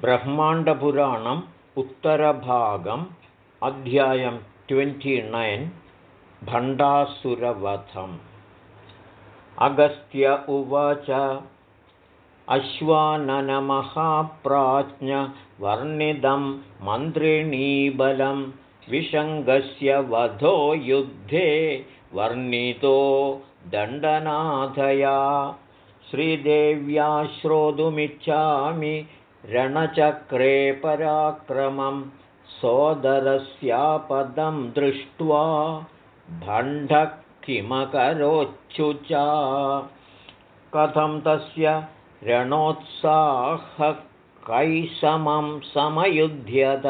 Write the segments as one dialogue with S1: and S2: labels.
S1: ब्रह्माण्डपुराणम् उत्तरभागम् अध्यायं ट्वेण्टिनैन् भण्डासुरवधम्। अगस्त्य उवाच अश्वाननमहाप्राज्ञवर्णिदं मन्त्रिणीबलं विशङ्गस्य वधो युद्धे वर्णितो दण्डनाथया। श्रीदेव्या श्रोतुमिच्छामि रणचक्रे पराक्रमं सोदरस्यापदं दृष्ट्वा भण्डः किमकरोच्छुचा कथं तस्य रणोत्साहः कैसमं समयुध्यत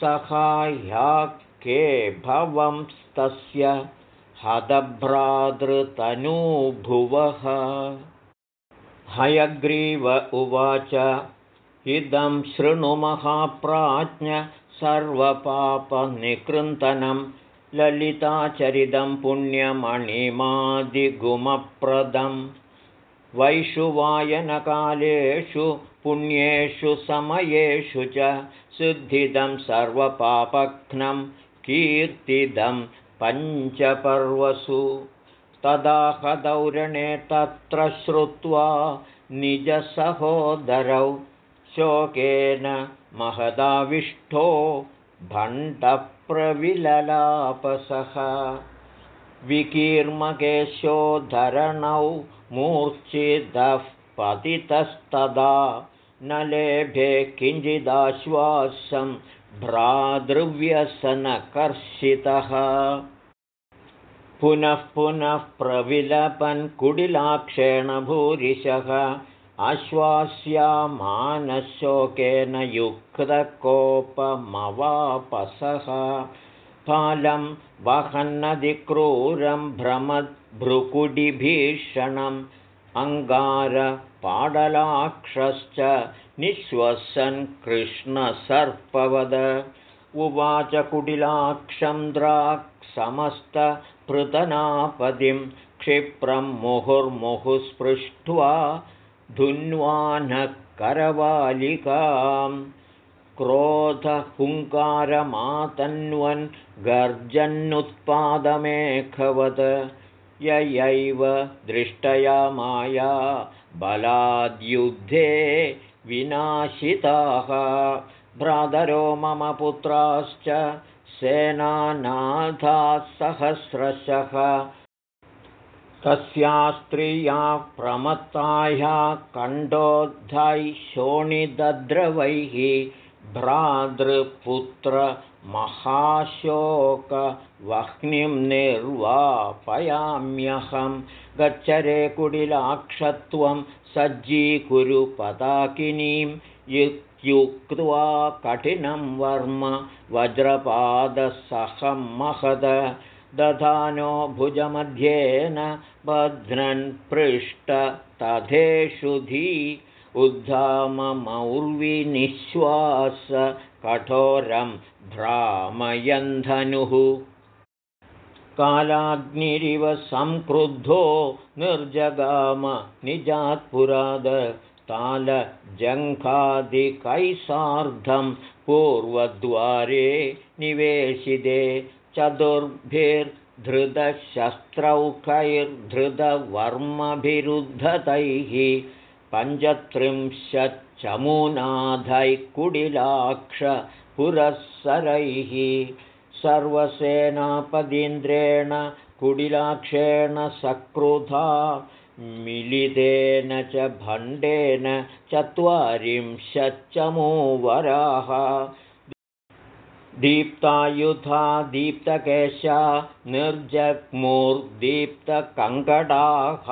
S1: सहाह्याके भवंस्तस्य हतभ्रातृतनूभुवः। हयग्रीव उवाच इदं शृणुमहाप्राज्ञ सर्वपापनिकृन्तनं ललिताचरितं पुण्यमणिमादिगुमप्रदं। वैषुवायनकालेषु पुण्येषु समयेषु च सिद्धिदं सर्वपापघ्नं कीर्तिदं पञ्चपर्वसु। तदा हदौरणे तत्र श्रुत्वा निजसहोदरौ शोकेन महदाविष्ठो भण्डप्रविललापसः। विकीर्मकेशो धरणौ मूर्च्छिदः पतितस्तदा। न लेभे किञ्चिदाश्वासं भ्रातृव्यसनकर्षितः। पुनः पुनः प्रविलपन् कुडिलाक्षेण भूरिशः आश्वास्यामानशोकेन युक्तकोपमवापसः फालं वहन्नदिक्रूरं भ्रमद्भ्रुकुडिभीषणम् अङ्गारपाडलाक्षश्च निःश्वसन् कृष्णसर्पवद। उवाच कुटिलाक्षं द्राक्समस्तपृतनापदिं क्षिप्रं मुहुर्मुहुस्पृष्ट्वा धुन्वानः करवालिकां क्रोधहुङ्कारमातन्वन् गर्जन्नुत्पादमेखवत् ययैव दृष्टया माया बलाद्युद्धे विनाशिताः। भ्रातरो मम पुत्राश्च सेनानाथासहस्रशः तस्या स्त्रिया प्रमत्ताया कण्डोद्धै शोणिदद्रवैः भ्रातृपुत्रमहाशोकवह्निं निर्वापयाम्यहं। गच्छरे कुडिलाक्षत्वं सज्जीकुरु पताकिनीं इत्युक्त्वा कठिनं वर्म वज्रपादसहं महद दधानो भुजमध्येन बध्नन् पृष्ठ तथेषुधी उद्धाममौर्विनिःश्वास कठोरं भ्रामयन्धनुः। कालाग्निरिव संक्रुद्धो निर्जगाम निजात्पुराद तालजङ्घादिकैसार्धं पूर्वद्वारे निवेशिते चतुर्भिर्धृतशस्त्रौकैर्धृतवर्मभिरुद्धतैः पञ्चत्रिंशच्चमूनाथैः कुडिलाक्षपुरःसरैः सर्वसेनापदीन्द्रेण कुडिलाक्षेण सकृधा मिलितेन च भण्डेन चत्वारिंशच्चमूवराः दीप्तायुधा दीप्तकेशा निर्जग्मुर्दीप्तकङ्कडाः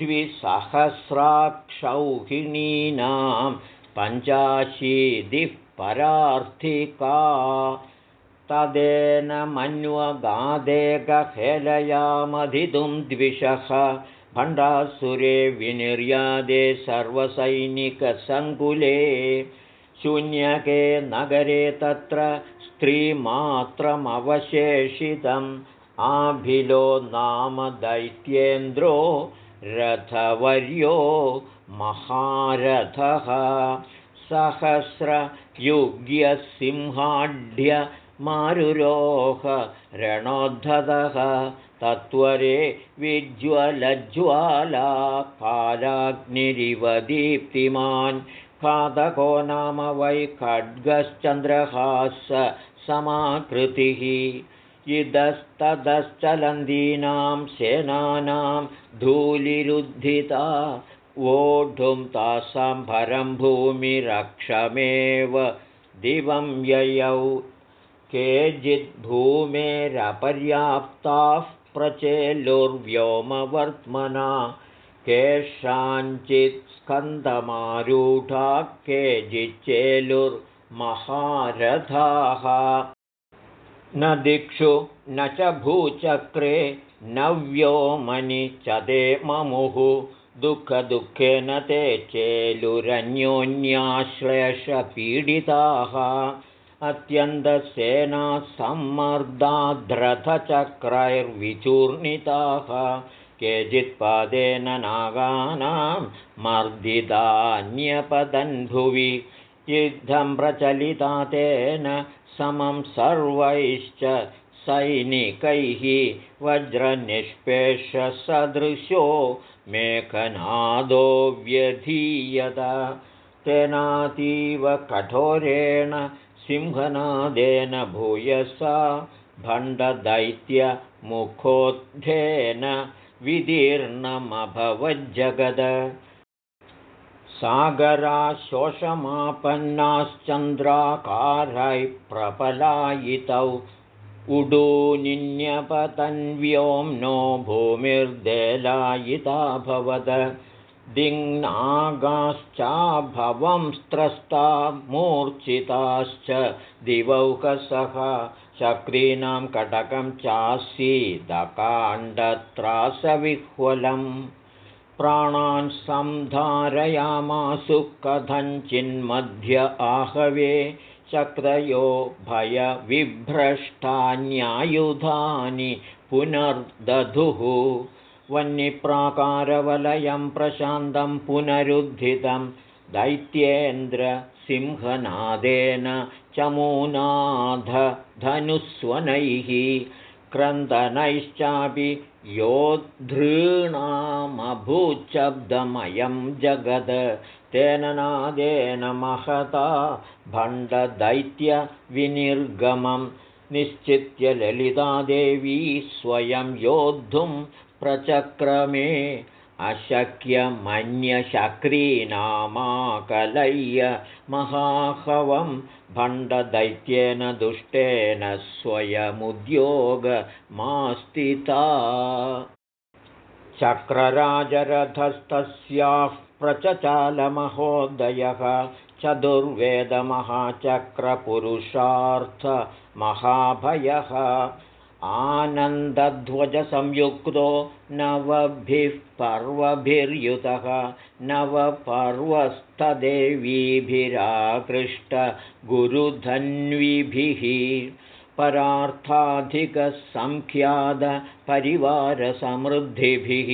S1: द्विसहस्राक्षौहिणीनां पञ्चाशीदिः परार्थिका तदेन मन्वगादेकहेलयामधितुं द्विषः भण्डासुरे विनिर्यादे सर्वसैनिकसङ्कुले शून्यके नगरे तत्र स्त्रीमात्रमवशेषितम् आभिलो नाम दैत्येन्द्रो रथवर्यो महारथः। सहस्रयुग्यसिंहाढ्य मारुरोह रणोद्धतः तत्त्वरे विज्वलज्ज्वाला कालाग्निरिव दीप्तिमान्। खादको नाम वै खड्गश्चन्द्रहास समाकृतिः। इदस्ततश्चलन्दीनां सेनानां धूलिरुद्धिता वोढुं तासां भरं भूमिरक्षमेव दिवं ययौ। केचिद्भूमेरपर्याप्ताः प्रचेलुर्व्योमवर्त्मना केषाञ्चित् स्कन्दमारूढा केचिच्चेलुर्महारथाः न दिक्षु न च भूचक्रे न व्योमनि च ते ममुः। दुःखदुःखेन ते चेलुरन्योन्याश्लेषपीडिताः अत्यन्तसेनासम्मर्दाद्रथचक्रैर्विचूर्णिताः केचित्पादेन नागानां मर्दितान्यपतन्भुवि युद्धं प्रचलिता तेन समं सर्वैश्च सैनिकैः वज्रनिष्पेषसदृशो मेघनादो व्यधीयत। तेनातीव कठोरेण सिंहनादेन भूयसा भण्डदैत्यमुखोद्धेन विदीर्णमभवज्जगद सागराशोषमापन्नाश्चन्द्राकारैः प्रपलायितौ उडूनिन्यपतन्व्योम्नो भूमिर्देलायिताभवद दिङ्नागाश्चाभवंस्त्रस्ता मूर्च्छिताश्च दिवौकसः चक्रीणां कटकं चासीदकाण्डत्रासविह्वलम् प्राणान् संधारयामासु कथञ्चिन्मध्य आहवे चक्रयो भयविभ्रष्टान्यायुधानि पुनर्दधुः। वह्निप्राकारवलयं प्रशान्तं पुनरुद्धितं दैत्येन्द्रसिंहनादेन चमूनाधनुस्वनैः क्रन्दनैश्चापि योद्धॄणामभूच्छब्दमयं जगद तेन नादेन महता भण्डदैत्यविनिर्गमं निश्चित्य ललितादेवी स्वयं योद्धुं प्रचक्रमे अशक्यमन्यशक्रीनामाकलय्य महाहवं भण्डदैत्येन दुष्टेन स्वयमुद्योगमास्तिता चक्रराजरथस्तस्याः प्रचचालमहोदयः चतुर्वेदमहाचक्रपुरुषार्थमहाभयः आनन्दध्वजसंयुक्तो नवभिः पर्वभिर्युतः नवपर्वस्थदेवीभिराकृष्टगुरुधन्विभिः परार्थाधिकसङ्ख्यातपरिवारसमृद्धिभिः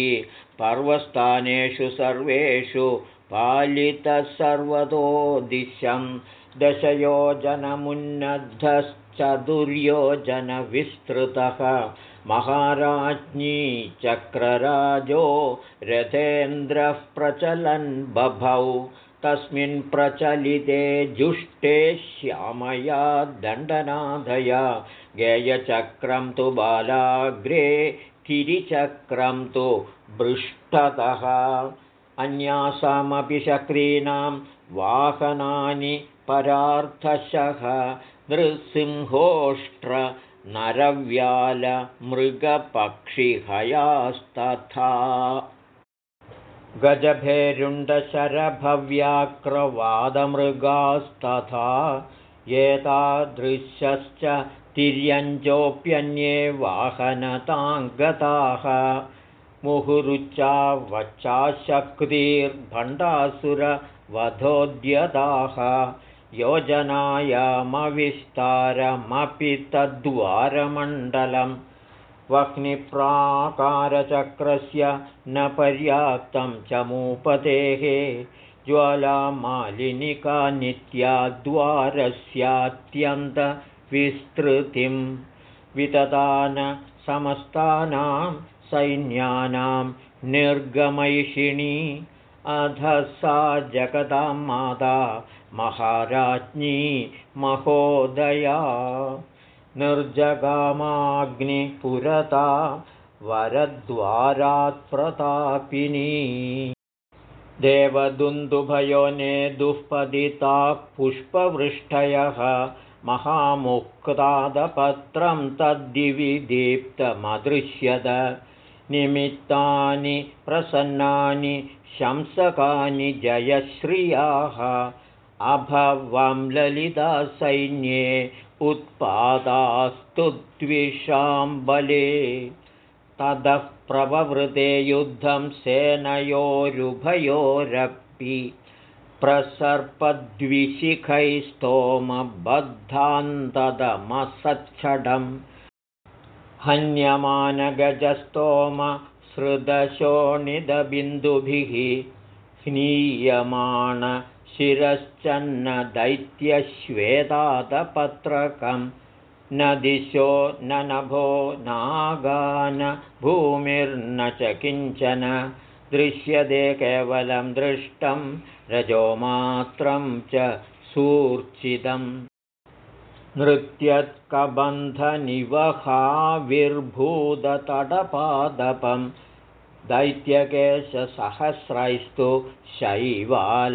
S1: पर्वस्थानेषु सर्वेषु पालितः सर्वतो दिशं दशयोजनमुन्नद्धश्चतुर्योजनविस्तृतः महाराज्ञी चक्रराजो रथेन्द्रः प्रचलन् बभौ। तस्मिन् प्रचलिते जुष्टे श्यामया दण्डनाथया गेयचक्रं तु बालाग्रे किरिचक्रं तु पृष्ठतः। अन्यासामपि शक्रीणां वाहनानि परार्थशः नृसिंहोष्ट्र नरव्यालमृगपक्षिहयास्तथा। गजभेरुण्डशरभव्याक्रवादमृगास्तथा एतादृश्यश्च तिर्यञ्जोऽप्यन्ये वाहनताङ्गताः। मुहुरुच्चा वच्चाशक्तिर्भण्डासुरवधोद्यताः योजनायामविस्तारमपि तद्वारमण्डलं वह्निप्राकारचक्रस्य न पर्याप्तं च मूपतेः ज्वालामालिनिका नित्याद्वारस्यात्यन्तविस्तृतिं वितदान समस्तानां सैन्यानां निर्गमैषिणी अध सा जगदां माता महाराज्ञी महोदया। निर्जगामाग्निपुरता वरद्वारात्प्रतापिनी। देवदुन्दुभयो दुःपदिताः पुष्पवृष्टयः महामुक्तादपत्रं तद्दिवि दीप्तमदृश्यत। निमित्तानि प्रसन्नानि शंसकानि जयश्रियाः अभवं ललितासैन्ये उत्पादास्तु द्विषां बले ततः प्रववृते युद्धं सेनयोरुभयोरपि प्रसर्पद्विशिखैस्तोमबद्धान्तदमसच्छडम् हन्यमानगजस्तोमसृदशोणिदबिन्दुभिः स्नीयमाणशिरश्चन्न दैत्यश्वेतातपत्रकं न दिशो न नभो नागान भूमिर्न च किञ्चन दृश्यते केवलं दृष्टं रजोमात्रं च सूर्चितम् नृत्यत्कबन्धनिवहाविर्भूततटपादपं दैत्यकेशसहस्रैस्तु शैवालाङ्गुरकोमला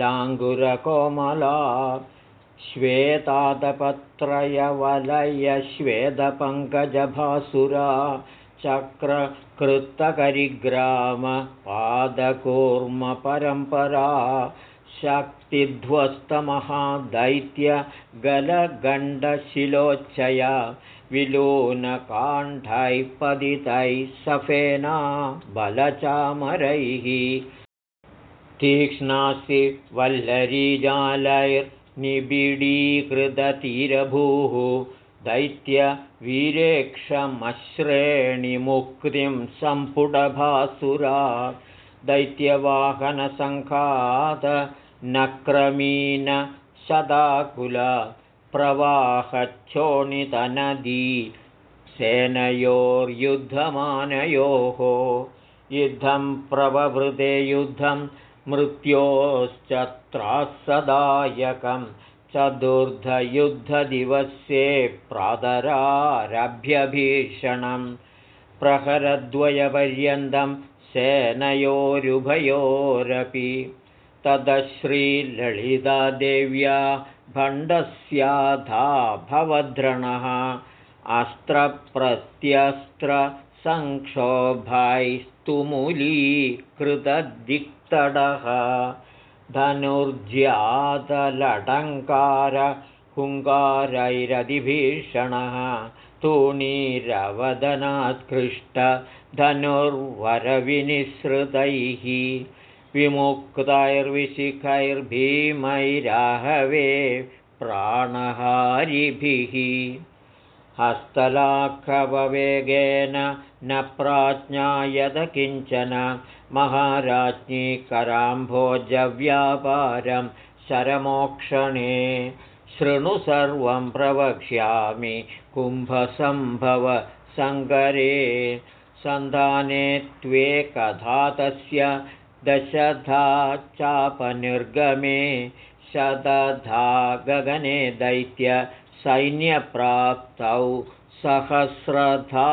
S1: श्वेतातपत्रयवलयश्वेदपङ्कजभासुरा चक्रकृत्तकरिग्रामपादकूर्मपरम्परा शक्तिध्वस्तमहादैत्यगलगण्डशिलोच्चया विलूनकाण्ठैः पदितैः सफेना बलचामरैः तीक्ष्णासि वल्लरीजालैर्निबिडीकृततीरभूः दैत्यवीरेक्षमश्रेणिमुक्तिं सम्पुटभासुरा दैत्यवाहनसङ्घात नक्रमीन शदाकुला प्रवाहच्छोणितनदी सेनयोर्युद्धमानयोः युद्धं प्रववृते युद्धं मृत्योश्चत्रासदायकं चतुर्धयुद्धदिवसे प्रातरारभ्यभीषणं प्रहरद्वयपर्यन्तं सेनयोरुभयोरपि तदश्रीललितादेव्या भण्डस्याधा भवद्रणः अस्त्रप्रत्यस्त्रसंक्षोभैस्तुमुलीकृतदिक्तडः धनुर्ज्यातलटङ्कारहुङ्कारैरधिभीषणः तूणीरवदनात्कृष्टधनुर्वरविनिसृतैः विमुक्तैर्विशिखैर्भीमैराहवे प्राणहारिभिः हस्तलाघववेगेन न प्राज्ञायत किञ्चन महाराज्ञी कराम्भोजव्यापारं शरमोक्षणे शृणु सर्वं प्रवक्ष्यामि कुम्भसम्भवसङ्करे सन्धाने त्वे कथा तस्य दशधा चापनिर्गमे शतधा गगने दैत्यसैन्यप्राप्तौ सहस्रधा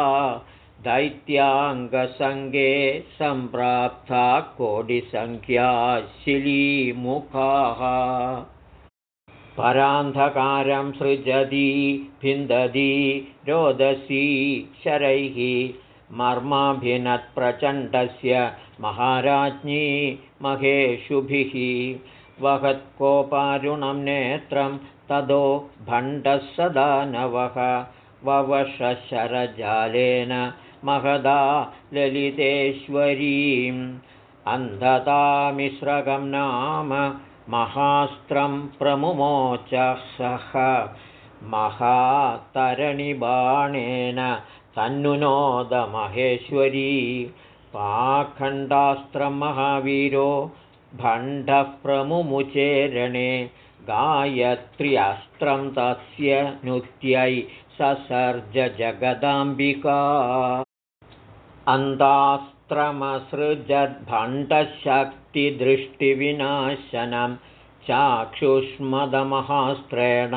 S1: दैत्याङ्गसङ्गे सम्प्राप्ता कोटिसङ्ख्या शिलीमुखाः परान्धकारं सृजति भिन्दति रोदसी शरैः मर्माभिनत्प्रचण्डस्य महाराज्ञी महेशुभिः। वहत्कोपारुणं नेत्रं तदो भण्डः सदा नवः। ववशरजालेन महदा ललितेश्वरीम्। अन्धतामिश्रकं नाम महास्त्रं प्रमुमोच सः महातरणिबाणेन तन्नुनोदमहेश्वरी पाखण्डास्त्रं महावीरो भण्डः प्रमुमुचेरणे गायत्र्यस्त्रं तस्य नुत्यै ससर्ज जगदाम्बिका अन्तास्त्रमसृजद्भण्डशक्तिदृष्टिविनाशनं चाक्षुष्मदमहास्त्रेण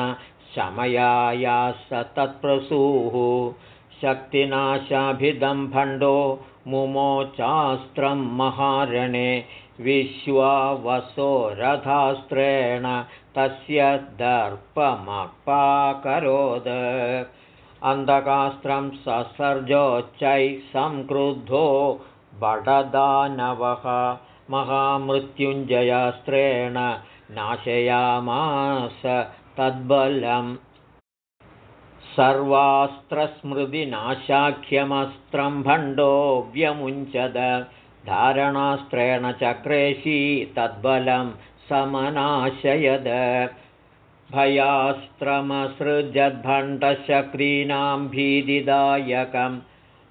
S1: शमयाया स तत्प्रसूः। शक्तिनाशाभिदं भण्डो मुमोचास्त्रं महारणे विश्वावसो रथास्त्रेण तस्य दर्पमपाकरोद। अन्धकास्त्रं ससर्जोच्चैः संक्रुद्धो बडदानवः। महामृत्युञ्जयास्त्रेण नाशयामास तद्बलम् सर्वास्त्रस्मृतिनाशाख्यमस्त्रं भण्डो व्यमुञ्चद धारणास्त्रेण चक्रेशी तद्बलं समनाशयद। भयास्त्रमसृजद्भण्डशक्रीणां भीतिदायकम्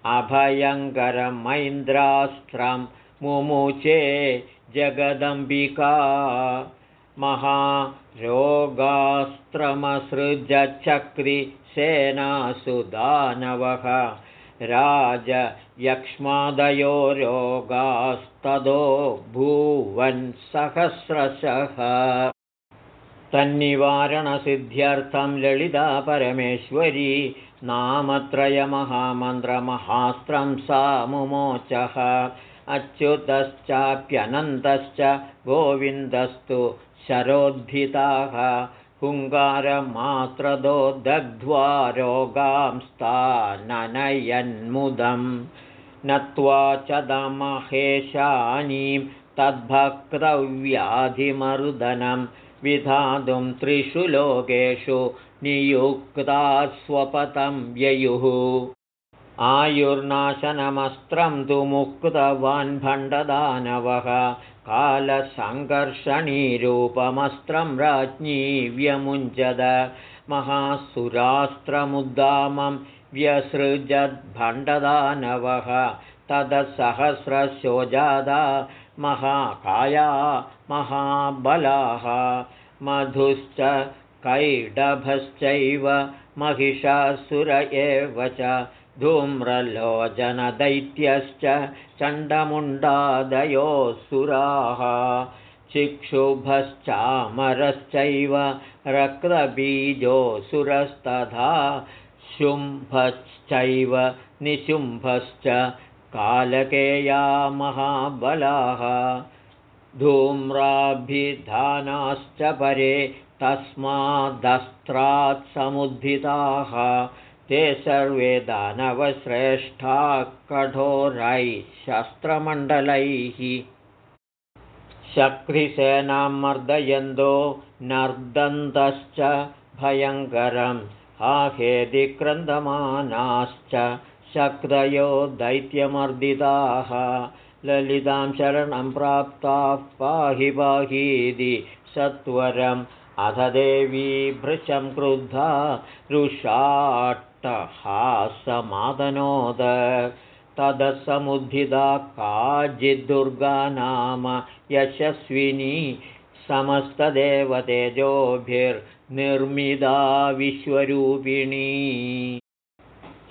S1: अभयङ्करमैन्द्रास्त्रं मुमुचे जगदम्बिका महारोगास्त्रमसृजचक्रिसेनासु दानवः राजयक्ष्मादयो रोगास्तदो भूवन् सहस्रशः। तन्निवारणसिद्ध्यर्थं ललिता परमेश्वरी नामत्रयमहामन्त्रमहास्त्रं सा मुमोचः। अच्युतश्चाप्यनन्तश्च गोविन्दस्तु शरोद्धिताः हुङ्गारमात्रदो दग्ध्वा रोगांस्ताननयन्मुदं नत्वा च दमहेशानीं तद्भक्तव्याधिमर्दनं विधातुं त्रिषु लोकेषु नियुक्ता स्वपतं व्ययुः आयुर्नाशनमस्त्रं तु मुक्तवान् भण्डदानवः कालसङ्कर्षणीरूपमस्त्रं राज्ञी व्यमुञ्चद महासुरास्त्रमुद्दामं व्यसृजद्भण्डदानवः तदसहस्रशोजादा महाकाया महाबलाः मधुश्च कैडभश्चैव महिषासुर एव च धूम्रलोचनदैत्यश्च चण्डमुण्डादयोऽसुराः चिक्षुभश्चामरश्चैव रक्तबीजोऽसुरस्तथा शुम्भश्चैव निशुम्भश्च कालकेया महाबलाः धूम्राभिधानाश्च परे तस्मादस्त्रात् समुद्धिताः ते सर्वे दानवश्रेष्ठाः कठोरैः शस्त्रमण्डलैः। शक्रिसेनां मर्दयन्तो नर्दन्तश्च भयङ्करं। हाहेदिक्रन्दमानाश्च शक्रयो दैत्यमर्दिताः। ललितां शरणं प्राप्ताः पाहि पाहीति सत्वरम्। अथ देवी भृशं क्रुद्धा रुषाट्टहासमादनोद तदसमुद्धिता काचिद्दुर्गा नाम यशस्विनी समस्तदेवतेजोभिर्निर्मिदा विश्वरूपिणी।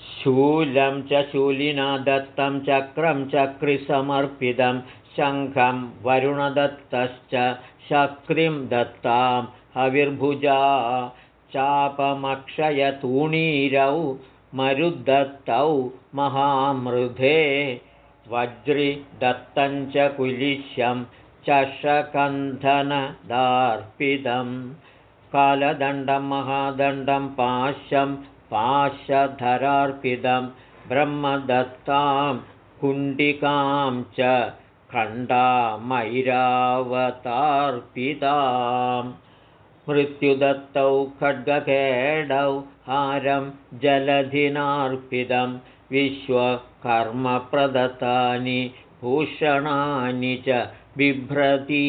S1: शूलं च शूलिना दत्तं चक्रं चक्रिसमर्पितं शङ्खं वरुणदत्तश्च शक्रिं दत्तां हविर्भुजा चापमक्षयतूणीरौ मरुदत्तौ महामृधे वज्रिदत्तञ्च कुलिश्यं चषकन्धनदार्पितं कालदण्डं महादण्डं पाश्यं पाशधरार्पितं ब्रह्मदत्तां कुण्डिकां च खण्डामैरावतार्पिताम् मृत्युदत्तौ खड्गखेडौ हारं जलधिनार्पितं विश्वकर्मप्रदत्तानि भूषणानि च बिभ्रती।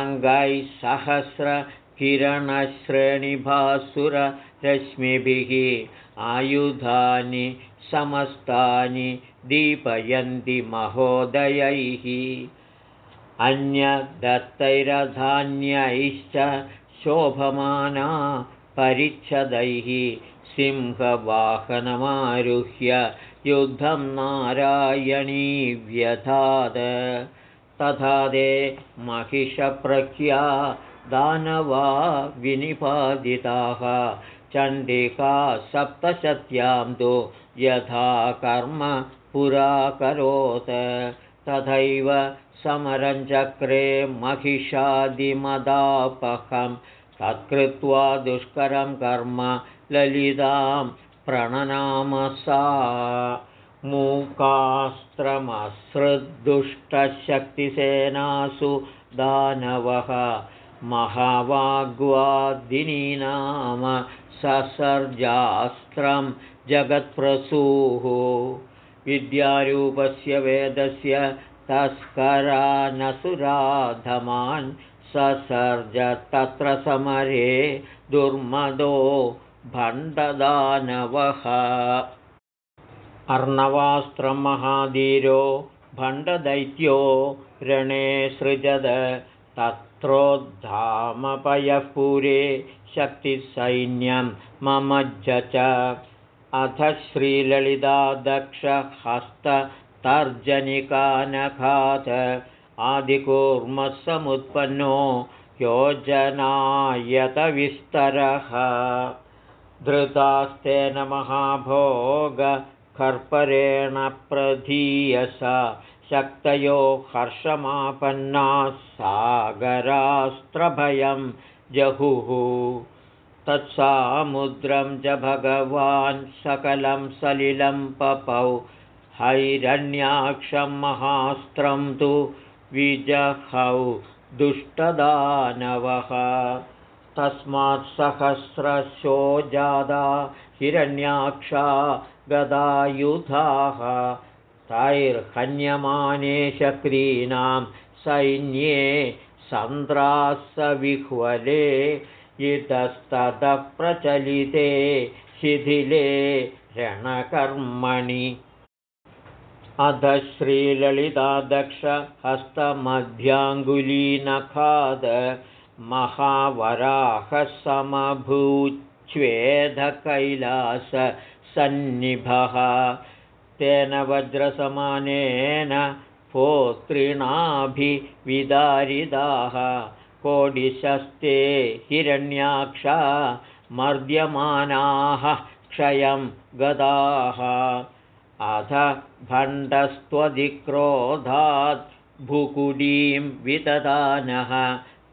S1: अङ्गैः रश्मिभिः आयुधानि समस्तानि दीपयन्ति महोदयैः अन्यदत्तैरधान्यैश्च शोभमाना परिच्छदैः सिंहवाहनमारुह्य युद्धं नारायणी व्यधाद। तथा ते महिषप्रख्या दानवा विनिपादिताः। चण्डिका सप्तशत्यां तु यथा कर्म पुराकरोत् तथैव समरञ्चक्रे महिषादिमदापहं तत्कृत्वा दुष्करं कर्म ललितां प्रणनामसा। मूकास्त्रमसृद्दुष्टशक्तिसेनासु दानवः महावाग्वादिनी नाम ससर्जास्त्रं जगत्प्रसूः। विद्यारूपस्य वेदस्य तस्करानसुराधमान् ससर्ज तत्र समरे दुर्मदो भण्डदानवः। अर्णवास्त्रमहाधीरो भण्डदैत्यो रणे सृजद तत्रोद्धामपयः पुरे शक्तिसैन्यं ममज्ज च अथ श्रीललिता दक्षहस्ततर्जनिकानखात् आदिकूर्मसमुत्पन्नो योजनायतविस्तरः। धृतास्तेन महाभोगकर्परेण प्रधीयसा शक्तयो हर्षमापन्नाः सागरास्त्रभयं जहुः। तत्सामुद्रं च भगवान् सकलं सलिलं पपौ हैरण्याक्षं महास्त्रं तु विजहौ दुष्टदानवः। तस्मात् सहस्रशो जादा हिरण्याक्षा गदायुधाः। तैर्हन्यमाने शक्रीणां सैन्ये सन्द्रासविह्वले इतस्ततः प्रचलिते शिथिले रणकर्मणि अध श्रीललितादक्षहस्तमध्याङ्गुलीनखाद महावराहसमभूच्छ्वेदकैलाससन्निभः तेन वज्रसमानेन पोत्रिणाभिविदारिदाः कोडिशस्ते हिरण्याक्षा मर्द्यमानाः क्षयं गदाः अथ भण्डस्त्वधिक्रोधात् भुकुडीं विददानः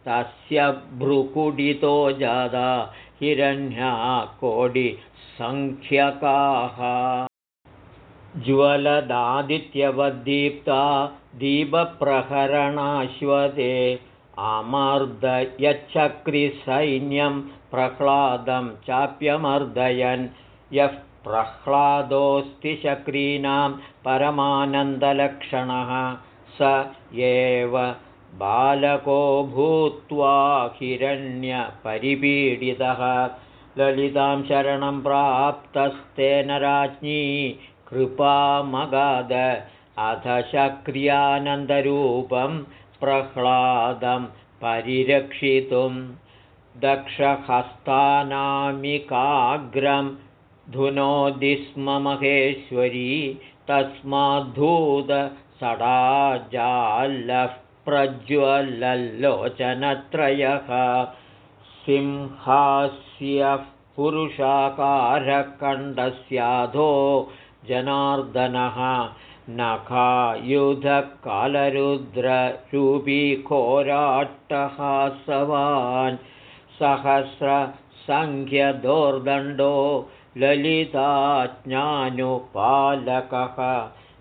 S1: तस्य भ्रुकुडितो जादा हिरण्या कोडिसङ्ख्यकाः ज्वलदादित्यवद्दीप्ता दीपप्रहरणाश्वते आमर्दयच्छक्रिसैन्यं प्रह्लादं चाप्यमर्दयन्। यः प्रह्लादोऽस्ति चक्रीणां परमानन्दलक्षणः। स एव बालको भूत्वा हिरण्यपरिपीडितः। ललितां शरणं प्राप्तस्तेन राज्ञी कृपामगाद। अथ शक्र्यानन्दरूपं प्रह्लादं परिरक्षितुं। दक्षहस्तानामिकाग्रं धुनोति स्म महेश्वरी तस्माद्धूतसडाजालः प्रज्वलल्लोचनत्रयः सिंहास्यः पुरुषाकारकण्डस्याधो जनार्दनः नखायुधकालरुद्ररूपीघोराट्टहासवान् सहस्रसङ्ख्यदोर्दण्डो ललिताज्ञानुपालकः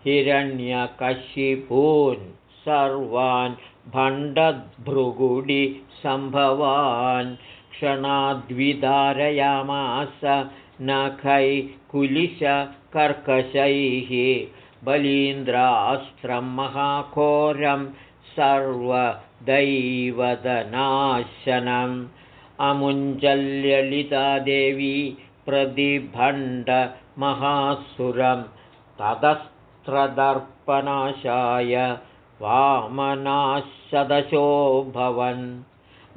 S1: हिरण्यकशिपून् सर्वान् भण्डभृगुडिसम्भवान् क्षणाद्विदारयामास नखैकुलिशकर्कशैः बलीन्द्रास्त्रं महाघोरं सर्वदैवदनाशनम् अमुञ्चल्यलितादेवी प्रतिभण्डमहासुरं ततस्त्रदर्पनाशाय वामनाशदशोऽभवन्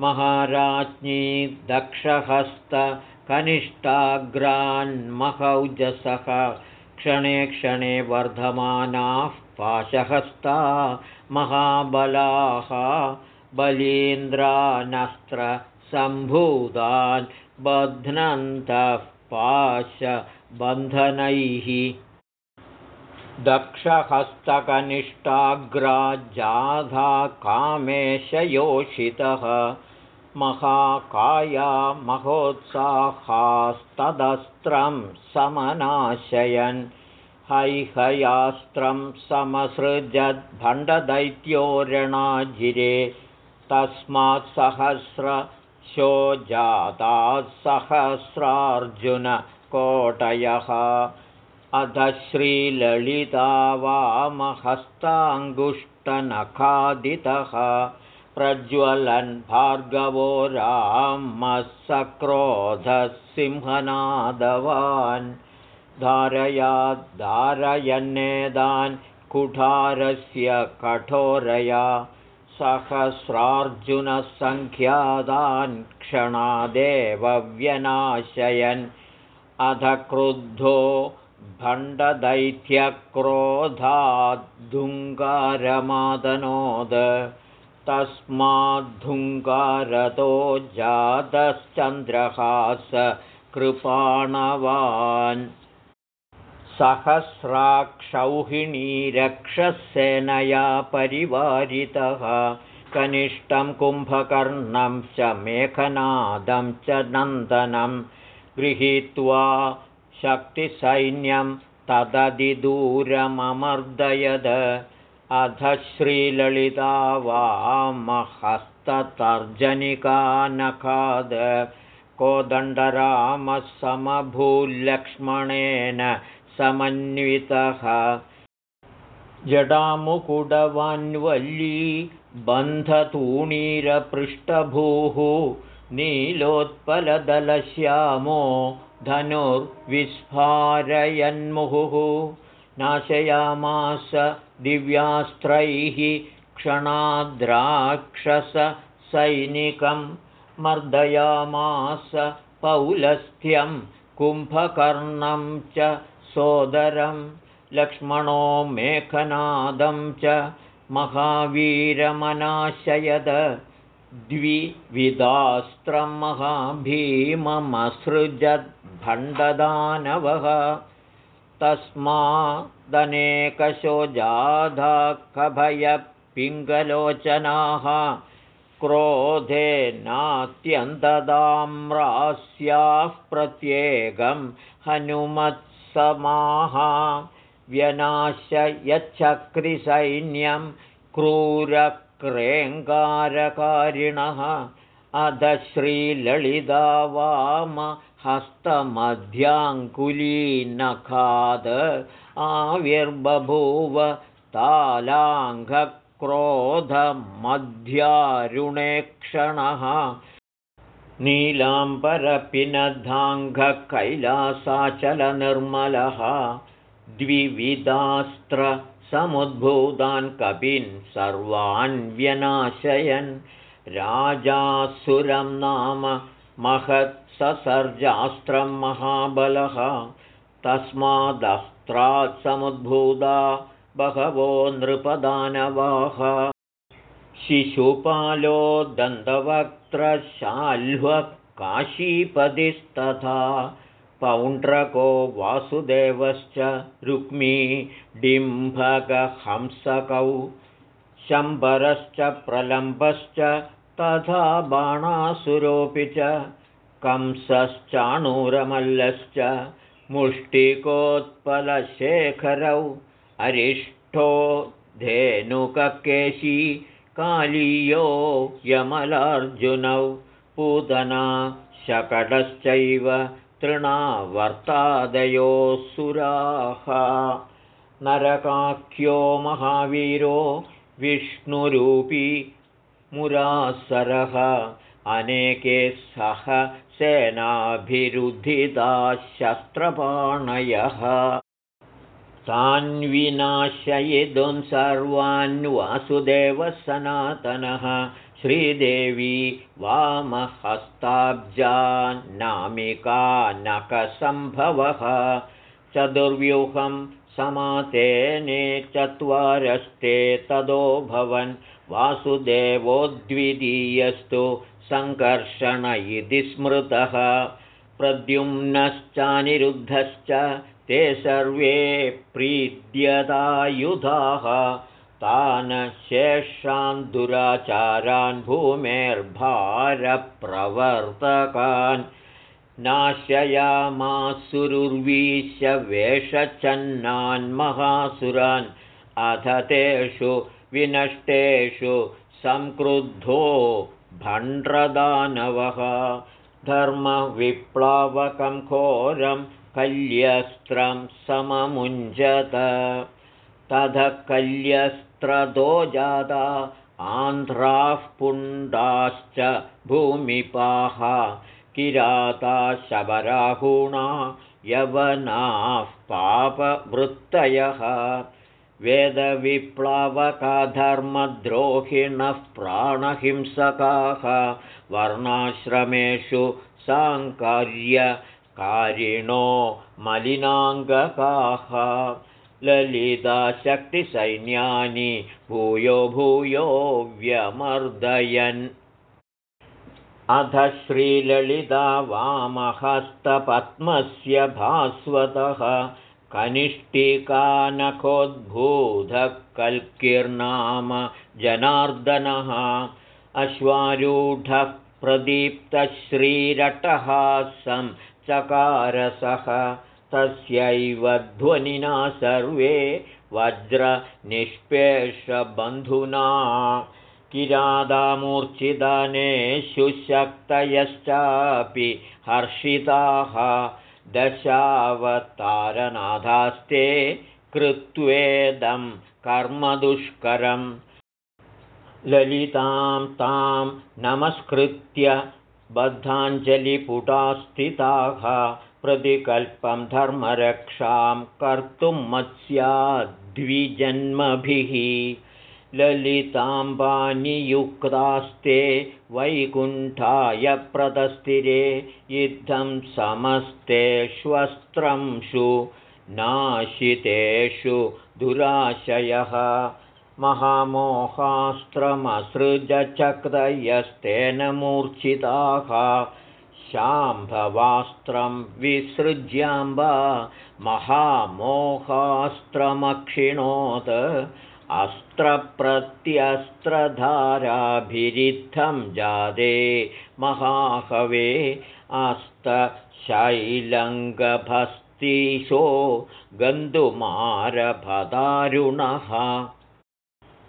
S1: महाराज्ञी दक्षहस्तकनिष्ठाग्रान्महौजसः क्षणे क्षणे वर्धमानाः पाशहस्ता महाबलाः बलीन्द्रानस्त्रसम्भूतान् बध्नन्तः पाशबन्धनैः दक्षहस्तकनिष्ठाग्राजाधा कामेशयोषितः महाकाया महोत्साहास्तदस्त्रं समनाशयन् हैहयास्त्रं समसृजद्भण्डदैत्योरणाजिरे तस्मात् सहस्रशो जातात् सहस्रार्जुनकोटयः अध श्रीललिता वामहस्ताङ्गुष्टनखादितः। प्रज्वलन् भार्गवो रामः सक्रोधसिंहनादवान् धारयन्नेदान् कुठारस्य कठोरया सहस्रार्जुनसङ्ख्यादान् क्षणादेव व्यनाशयन् अध क्रुद्धो भण्डदैत्यक्रोधाद्धुङ्गारमादनोद। तस्माद्धुङ्गारतो जातश्चन्द्रहास कृपाणवान् सहस्राक्षौहिणीरक्षसेनया परिवारितः। कनिष्ठं कुम्भकर्णं च मेघनादं च नन्दनं गृहीत्वा शक्तिसैन्यं तदधिदूरममर्दयद। अध श्रीललिता वामहस्ततर्जनिकानखाद कोदण्डरामः समभूल्लक्ष्मणेन समन्वितः। जडामुकुडवान्वल्ली बन्धतूणीरपृष्ठभूः नीलोत्पलदलश्यामो धनुर्विस्फारयन्मुहुः। नाशयामास दिव्यास्त्रैः क्षणाद्राक्षससैनिकं मर्दयामास पौलस्थ्यं कुम्भकर्णं च सोदरं लक्ष्मणो मेघनादं च महावीरमनाशयद द्विविधास्त्रं महाभीममसृजद्भण्डदानवः तस्मादनेकशो जाधाकभयपिङ्गलोचनाः क्रोधे नात्यन्तदाम्रास्याः प्रत्येकं हनुमत्समाः व्यनाश यच्छक्रिसैन्यं क्रूरक्रेङ्गारकारिणः अध श्रीललिता वाम हस्तमध्याङ्कुलीनखाद आविर्बभूव तालाङ्घक्रोधमध्यारुणेक्षणः नीलाम्बरपिनद्धाङ्घकैलासाचलनिर्मलः द्विविधास्त्रसमुद्भूतान् कपिन् सर्वान् व्यनाशयन्। राजासुरं नाम महत् ससर्जास्त्रं महाबलः। तस्मादस्त्रात् समुद्भूता बहवो नृपदानवाः। शिशुपालो दन्तवक्त्रशाल्ह्वः काशीपतिस्तथा पौण्ड्रको वासुदेवश्च रुक्मी डिम्भकहंसकौ शम्बरश्च प्रलम्बश्च तथा बाणासुरोऽपि च कंसश्चाणूरमल्लश्च मुष्टिकोत्पलशेखरौ अरिष्ठो धेनुककेशी कालीयो यमलार्जुनौ पूतना शकटश्चैव तृणावर्तादयोऽसुराः नरकाख्यो महावीरो विष्णुरूपी मुरासरः। अनेके सह सेनाभिरुद्धिता शस्त्रपाणयः तान्विनाशयितुं सर्वान् वासुदेवः सनातनः श्रीदेवी वामहस्ताब्जान्नामिकानकसम्भवः चतुर्व्यूहं समातेने चत्वारस्ते तदोभवन् वासुदेवोद्वितीयस्तु सङ्कर्षण इति स्मृतः। प्रद्युम्नश्चानिरुद्धश्च ते सर्वे प्रीत्यतायुधाः तान् शेषान् दुराचारान् भूमेर्भारप्रवर्तकान्। नाशयामासुरुर्वीश वेषचन्नान् महासुरान्। अथ तेषु विनष्टेषु संक्रुद्धो भण्ड्रदानवः। धर्मविप्लावकं घोरं कल्यस्त्रं सममुञ्जत तथ कल्यस्त्रदो जाता आन्ध्राः पुण्डाश्च भूमिपाः किराता शबराहुणा यवनाः पापवृत्तयः वेदविप्लवकधर्मद्रोहिणः प्राणहिंसकाः वर्णाश्रमेषु साङ्कार्यकारिणो मलिनाङ्गकाः। ललिताशक्तिसैन्यानि भूयो भूयो व्यमर्दयन्। अध श्रीललिता वामहस्तपद्मस्य भास्वतः कनिष्ठिकानखोद्भूतः कल्किर्नाम जनार्दनः। अश्वारूढः प्रदीप्तश्रीरटहासं चकारसः। तस्यैव ध्वनिना सर्वे वज्रनिष्पेषबन्धुना। किरादामूर्च्छिदानेषु शक्तयश्चापि हर्षिताः। दशावतारनाथास्ते कृत्वेदं कर्मदुष्करं ललितां तां नमस्कृत्य बद्धाञ्जलिपुटास्थिताः प्रतिकल्पं धर्मरक्षां कर्तुं मत्स्याद्विजन्मभिः ललिताम्बानियुक्तास्ते वैकुण्ठाय प्रदस्थिरे इत्थं समस्तेष्वस्त्रंषु नाशितेषु दुराशयः महामोहास्त्रमसृजचक्रयस्तेन मूर्छिताः शाम्भवास्त्रं विसृज्याम्बा महामोहास्त्रमक्षिणोत्। अस्त्रप्रत्यस्त्रधाराभिरिद्धं जादे महाहवे अस्तशैलङ्गभस्तिशो गन्धुमारभदारुणः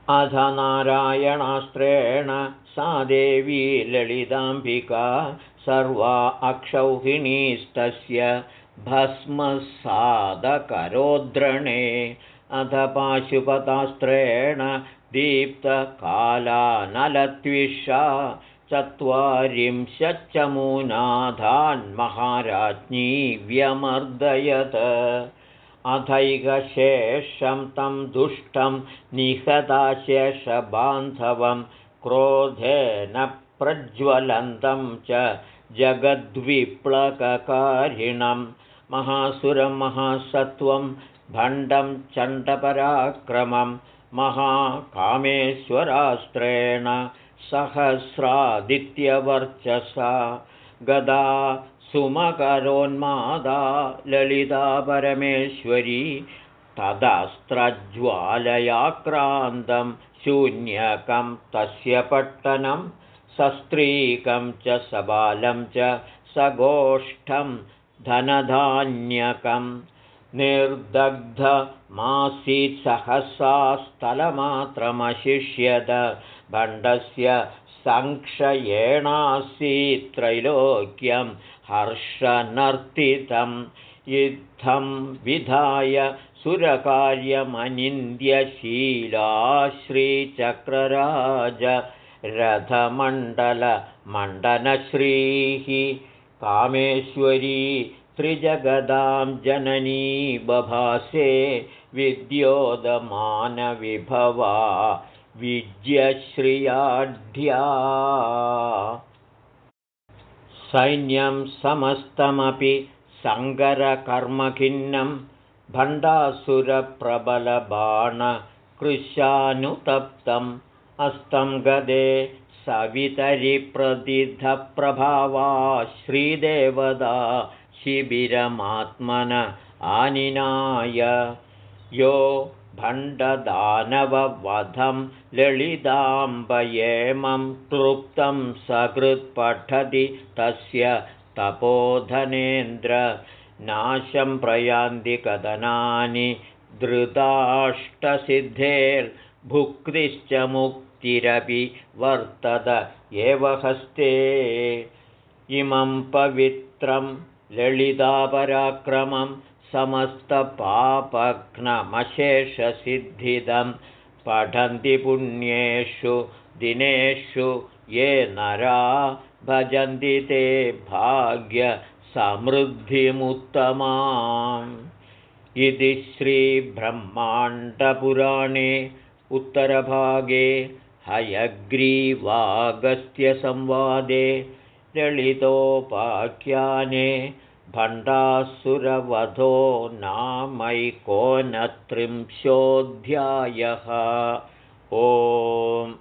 S1: अध नारायणास्त्रेण सा देवी ललिताम्बिका सर्वा अक्षौहिणीस्तस्य भस्मसादकरोद्रणे। अथ पाशुपतास्त्रेण दीप्तकालानलत्विषा चत्वारिंशच्चमूनाधान्महाराज्ञी व्यमर्दयत् अथैकशेषं तं दुष्टं निहताशेषबान्धवं क्रोधेन प्रज्वलन्तं च जगद्विप्लककारिणं महासुरं महासत्त्वं भण्डं चण्डपराक्रमं महाकामेश्वरास्त्रेण सहस्रादित्यवर्चसा गदा सुमकरोन्मादा ललिता परमेश्वरी तदस्त्रज्वालयाक्रान्तं शून्यकं तस्य पट्टनं सस्त्रीकं च सबालं च सगोष्ठं धनधान्यकं निर्दग्धमासीत् सहसा स्थलमात्रमशिष्यत भण्डस्य संक्षयेणासीत् त्रैलोक्यं हर्षनर्तितं युद्धं विधाय सुरकार्यमनिन्द्यशीला श्रीचक्रराज रथमण्डलमण्डनश्रीः कामेश्वरी त्रिजगदां जननी बभासे विद्योदमानविभवा विज्यश्रियाढ्या सैन्यं समस्तमपि सङ्गरकर्मखिन्नं भण्डासुरप्रबलबाणकृशानुतप्तम् अस्तं गदे सवितरिप्रदिधप्रभावा श्रीदेवदा शिबिरमात्मन आनिनाय। यो भण्डदानववधं ललिताम्बयेमं तृप्तं सकृत्पठति तस्य तपोधनेन्द्र नाशं प्रयान्ति कदनानि धृताष्टसिद्धेर्भुक्तिश्च मुक्तिरपि वर्तत एव हस्ते। इमं पवित्रं ललितापराक्रमं समस्तपापघ्नमशेषसिद्धिदं पठन्ति पुण्येषु दिनेषु ये नरा भजन्ति ते भाग्यसमृद्धिमुत्तमाम्। इति श्रीब्रह्माण्डपुराणे उत्तरभागे हयग्रीवागस्त्यसंवादे ललितोपाख्याने भण्डासुरवधो नामैकोनत्रिंशोऽध्यायः। ओम्